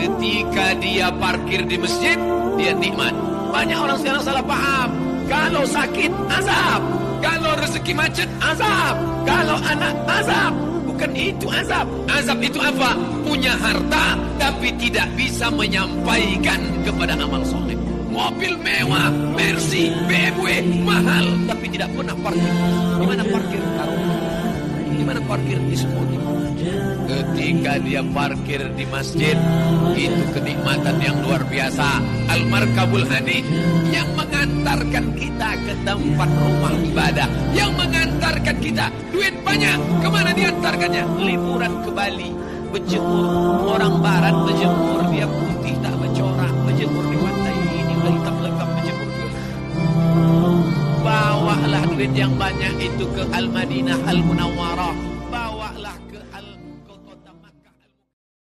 Ketika dia parkir di masjid, dia nikmat. Banyak orang sekarang salah paham. Kalau sakit, azab. Kalau rezeki macet, azab. Kalau anak, azab. Bukan itu azab. Azab itu apa? Punya harta, tapi tidak bisa menyampaikan kepada amal soleh. Mobil mewah, Mercy, BMW, mahal, tapi tidak pernah parkir. Di mana parkir? Di mana parkir di semua Ketika dia parkir di masjid, itu kenikmatan yang luar biasa. Al-Markabul Hadi yang mengantarkan kita ke tempat rumah ibadah, yang mengantarkan kita duit banyak. Ke mana diantarkannya? Liburan ke Bali, berjemur. Orang barat berjemur, dia putih tak bercorak, berjemur di pantai ini lekap berjemur ke Bawalah duit yang banyak itu ke Al-Madinah Al-Munawwarah